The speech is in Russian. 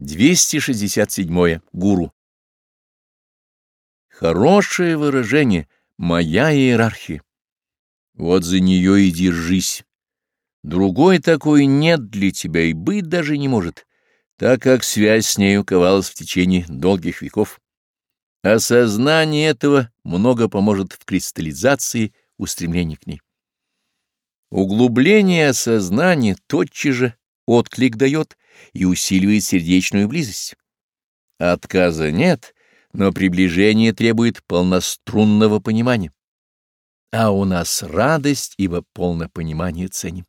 267. Гуру. Хорошее выражение «моя иерархия». Вот за нее и держись. Другой такой нет для тебя и быть даже не может, так как связь с ней уковалась в течение долгих веков. Осознание этого много поможет в кристаллизации устремлений к ней. Углубление осознания тотчас же отклик дает и усиливает сердечную близость. Отказа нет, но приближение требует полнострунного понимания. А у нас радость, ибо полное понимание ценим.